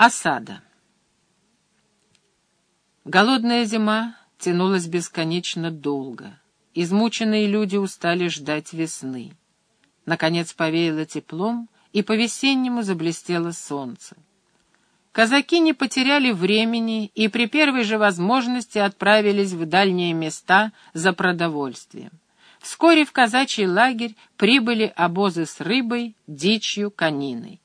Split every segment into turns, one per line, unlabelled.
Осада. Голодная зима тянулась бесконечно долго. Измученные люди устали ждать весны. Наконец повеяло теплом, и по-весеннему заблестело солнце. Казаки не потеряли времени и при первой же возможности отправились в дальние места за продовольствием. Вскоре в казачий лагерь прибыли обозы с рыбой, дичью, кониной.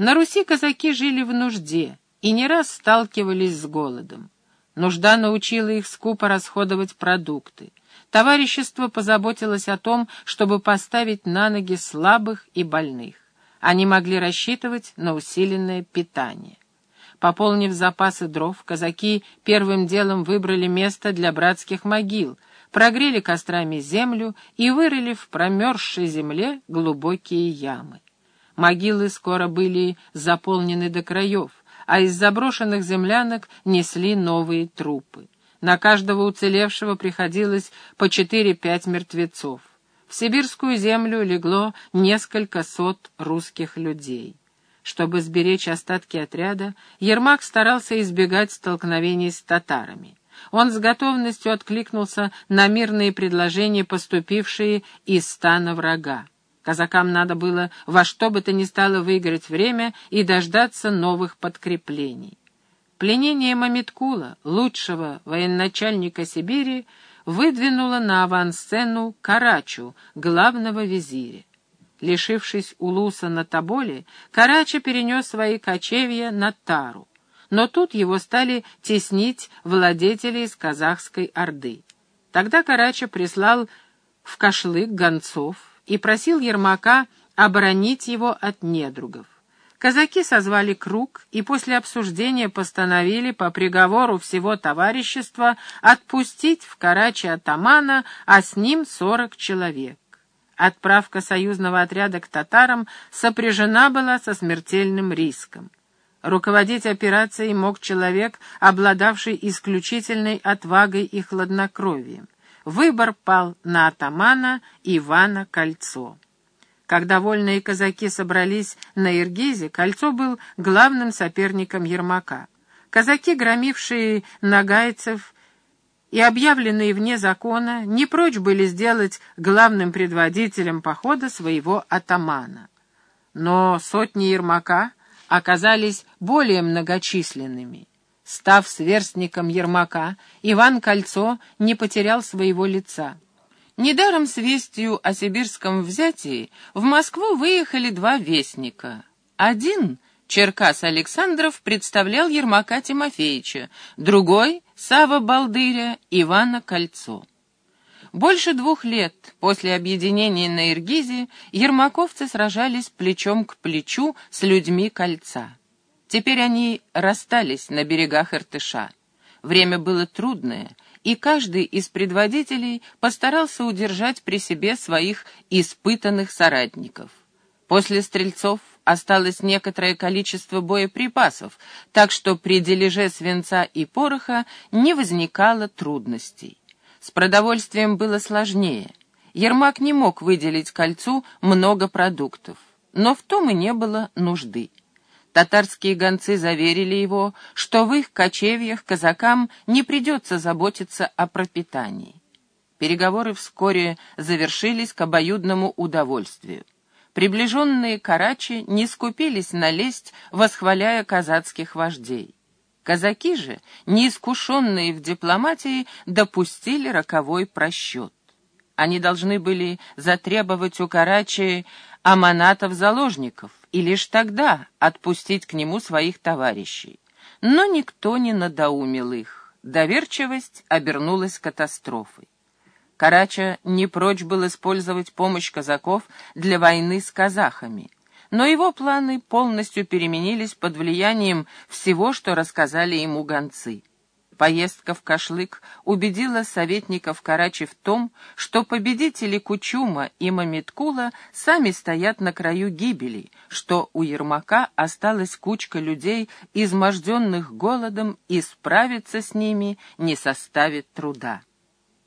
На Руси казаки жили в нужде и не раз сталкивались с голодом. Нужда научила их скупо расходовать продукты. Товарищество позаботилось о том, чтобы поставить на ноги слабых и больных. Они могли рассчитывать на усиленное питание. Пополнив запасы дров, казаки первым делом выбрали место для братских могил, прогрели кострами землю и вырыли в промерзшей земле глубокие ямы. Могилы скоро были заполнены до краев, а из заброшенных землянок несли новые трупы. На каждого уцелевшего приходилось по четыре-пять мертвецов. В сибирскую землю легло несколько сот русских людей. Чтобы сберечь остатки отряда, Ермак старался избегать столкновений с татарами. Он с готовностью откликнулся на мирные предложения, поступившие из стана врага. Казакам надо было во что бы то ни стало выиграть время и дождаться новых подкреплений. Пленение Мамиткула, лучшего военачальника Сибири, выдвинуло на авансцену Карачу, главного визиря. Лишившись Улуса на Тоболе, Карача перенес свои кочевья на Тару. Но тут его стали теснить владетели из казахской Орды. Тогда Карача прислал в Кашлык гонцов, и просил Ермака оборонить его от недругов. Казаки созвали круг и после обсуждения постановили по приговору всего товарищества отпустить в Карачи атамана, а с ним сорок человек. Отправка союзного отряда к татарам сопряжена была со смертельным риском. Руководить операцией мог человек, обладавший исключительной отвагой и хладнокровием. Выбор пал на атамана Ивана Кольцо. Когда вольные казаки собрались на Иргизе, Кольцо был главным соперником Ермака. Казаки, громившие нагайцев и объявленные вне закона, не прочь были сделать главным предводителем похода своего атамана. Но сотни Ермака оказались более многочисленными. Став сверстником Ермака, Иван Кольцо не потерял своего лица. Недаром с вестью о сибирском взятии в Москву выехали два вестника. Один, Черкас Александров, представлял Ермака Тимофеевича, другой, Сава Балдыря, Ивана Кольцо. Больше двух лет после объединения на Иргизе ермаковцы сражались плечом к плечу с людьми Кольца. Теперь они расстались на берегах Иртыша. Время было трудное, и каждый из предводителей постарался удержать при себе своих испытанных соратников. После стрельцов осталось некоторое количество боеприпасов, так что при дележе свинца и пороха не возникало трудностей. С продовольствием было сложнее. Ермак не мог выделить кольцу много продуктов, но в том и не было нужды. Татарские гонцы заверили его, что в их кочевьях казакам не придется заботиться о пропитании. Переговоры вскоре завершились к обоюдному удовольствию. Приближенные Карачи не скупились налезть, восхваляя казацких вождей. Казаки же, неискушенные в дипломатии, допустили роковой просчет. Они должны были затребовать у Карачи аманатов-заложников, и лишь тогда отпустить к нему своих товарищей. Но никто не надоумил их. Доверчивость обернулась катастрофой. Карача не прочь был использовать помощь казаков для войны с казахами, но его планы полностью переменились под влиянием всего, что рассказали ему гонцы. Поездка в Кашлык убедила советников Карачи в том, что победители Кучума и Мамиткула сами стоят на краю гибели, что у Ермака осталась кучка людей, изможденных голодом, и справиться с ними не составит труда.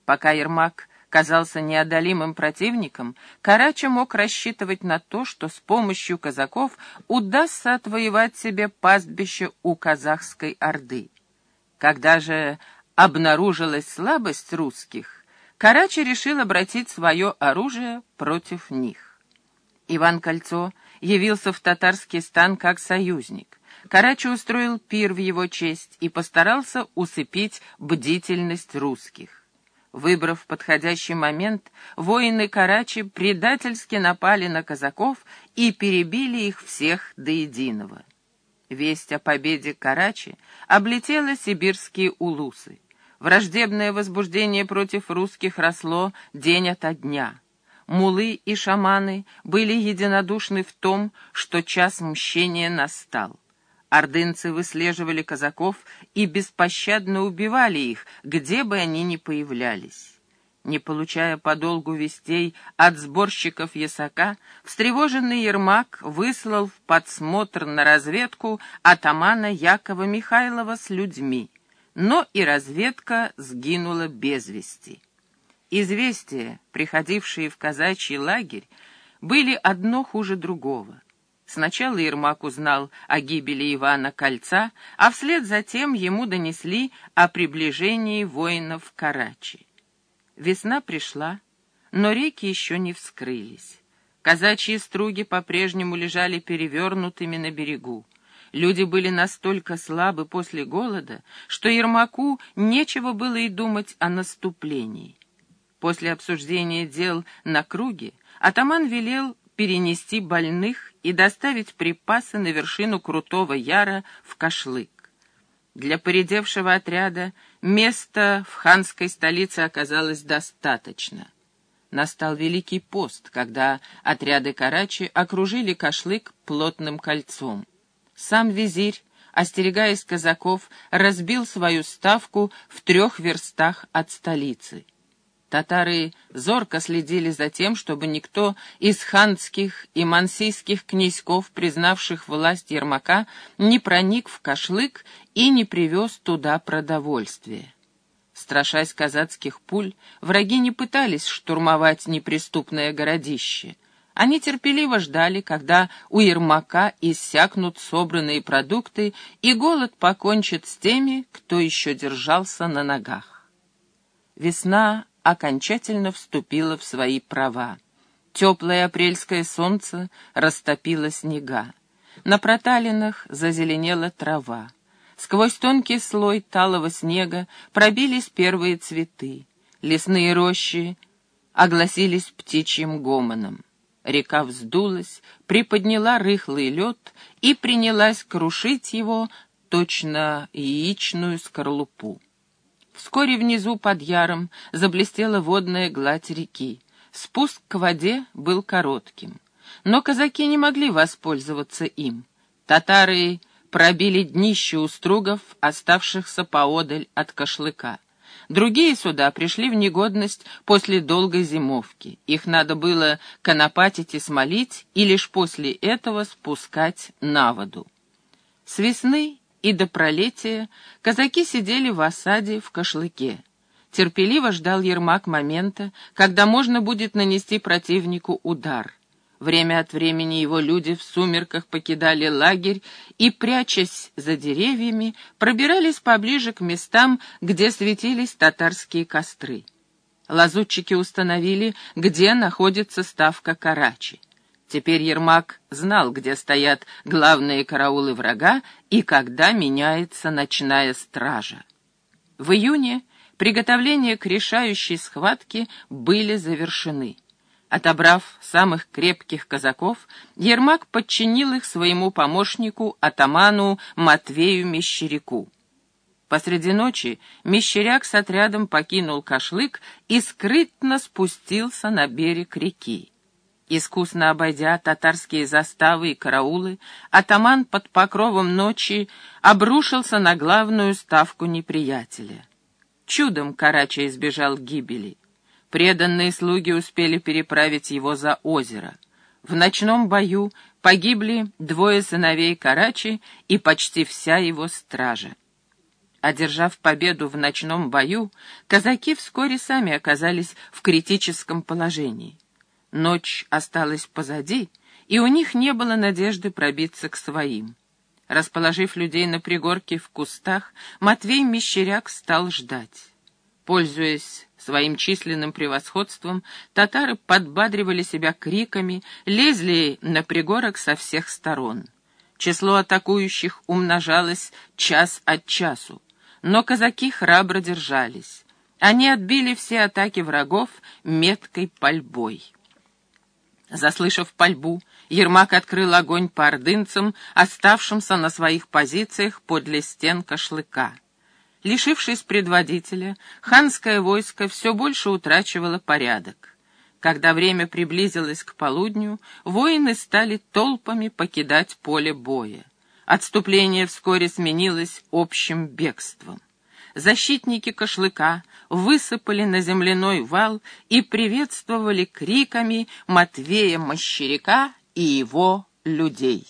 Пока Ермак казался неодолимым противником, Карача мог рассчитывать на то, что с помощью казаков удастся отвоевать себе пастбище у казахской орды. Когда же обнаружилась слабость русских, Карача решил обратить свое оружие против них. Иван Кольцо явился в татарский стан как союзник. Карача устроил пир в его честь и постарался усыпить бдительность русских. Выбрав подходящий момент, воины Карачи предательски напали на казаков и перебили их всех до единого. Весть о победе Карачи облетела сибирские улусы. Враждебное возбуждение против русских росло день ото дня. Мулы и шаманы были единодушны в том, что час мщения настал. Ордынцы выслеживали казаков и беспощадно убивали их, где бы они ни появлялись. Не получая подолгу вестей от сборщиков ясака, встревоженный Ермак выслал в подсмотр на разведку атамана Якова Михайлова с людьми, но и разведка сгинула без вести. Известия, приходившие в казачий лагерь, были одно хуже другого. Сначала Ермак узнал о гибели Ивана Кольца, а вслед за тем ему донесли о приближении воинов Карачи. Весна пришла, но реки еще не вскрылись. Казачьи струги по-прежнему лежали перевернутыми на берегу. Люди были настолько слабы после голода, что Ермаку нечего было и думать о наступлении. После обсуждения дел на круге атаман велел перенести больных и доставить припасы на вершину Крутого Яра в Кашлык. Для поредевшего отряда места в ханской столице оказалось достаточно. Настал Великий пост, когда отряды Карачи окружили Кашлык плотным кольцом. Сам визирь, остерегаясь казаков, разбил свою ставку в трех верстах от столицы. Татары зорко следили за тем, чтобы никто из ханских и мансийских князьков, признавших власть Ермака, не проник в Кашлык и не привез туда продовольствие. Страшась казацких пуль, враги не пытались штурмовать неприступное городище. Они терпеливо ждали, когда у Ермака иссякнут собранные продукты, и голод покончит с теми, кто еще держался на ногах. Весна окончательно вступила в свои права. Теплое апрельское солнце растопило снега. На проталинах зазеленела трава. Сквозь тонкий слой талого снега пробились первые цветы. Лесные рощи огласились птичьим гомоном. Река вздулась, приподняла рыхлый лед и принялась крушить его, точно яичную скорлупу. Вскоре внизу под яром заблестела водная гладь реки. Спуск к воде был коротким. Но казаки не могли воспользоваться им. Татары пробили днище у стругов, оставшихся поодаль от кошлыка. Другие суда пришли в негодность после долгой зимовки. Их надо было конопатить и смолить, и лишь после этого спускать на воду. С весны и до пролетия казаки сидели в осаде в кошлыке. Терпеливо ждал Ермак момента, когда можно будет нанести противнику удар. Время от времени его люди в сумерках покидали лагерь и, прячась за деревьями, пробирались поближе к местам, где светились татарские костры. Лазутчики установили, где находится ставка Карачи. Теперь Ермак знал, где стоят главные караулы врага и когда меняется ночная стража. В июне приготовления к решающей схватке были завершены. Отобрав самых крепких казаков, Ермак подчинил их своему помощнику, атаману Матвею Мещеряку. Посреди ночи Мещеряк с отрядом покинул Кашлык и скрытно спустился на берег реки. Искусно обойдя татарские заставы и караулы, атаман под покровом ночи обрушился на главную ставку неприятеля. Чудом Карача избежал гибели. Преданные слуги успели переправить его за озеро. В ночном бою погибли двое сыновей Карачи и почти вся его стража. Одержав победу в ночном бою, казаки вскоре сами оказались в критическом положении. Ночь осталась позади, и у них не было надежды пробиться к своим. Расположив людей на пригорке в кустах, Матвей Мещеряк стал ждать. Пользуясь своим численным превосходством, татары подбадривали себя криками, лезли на пригорок со всех сторон. Число атакующих умножалось час от часу. Но казаки храбро держались. Они отбили все атаки врагов меткой пальбой. Заслышав пальбу, Ермак открыл огонь по ордынцам, оставшимся на своих позициях подле стен Кошлыка. Лишившись предводителя, ханское войско все больше утрачивало порядок. Когда время приблизилось к полудню, воины стали толпами покидать поле боя. Отступление вскоре сменилось общим бегством. Защитники кошлыка высыпали на земляной вал и приветствовали криками Матвея Мощеряка и его людей.